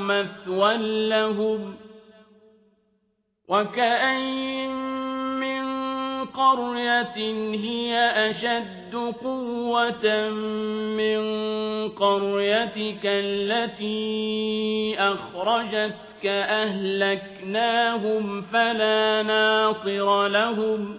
مَثْوًى لَّهُمْ وَكَأَيِّن مِّن قَرْيَةٍ هِيَ أَشَدُّ قُوَّةً مِّن قَرْيَتِكَ الَّتِي أَخْرَجَتْكَ أَهْلَكْنَاهُمْ فَلَا نَاصِرَ لَهُمْ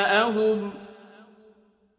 ۚ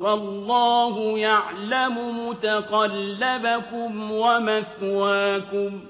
وَاللَّهُ يَعْلَمُ مُتَقَلَّبَكُمْ وَمَثْوَاكُمْ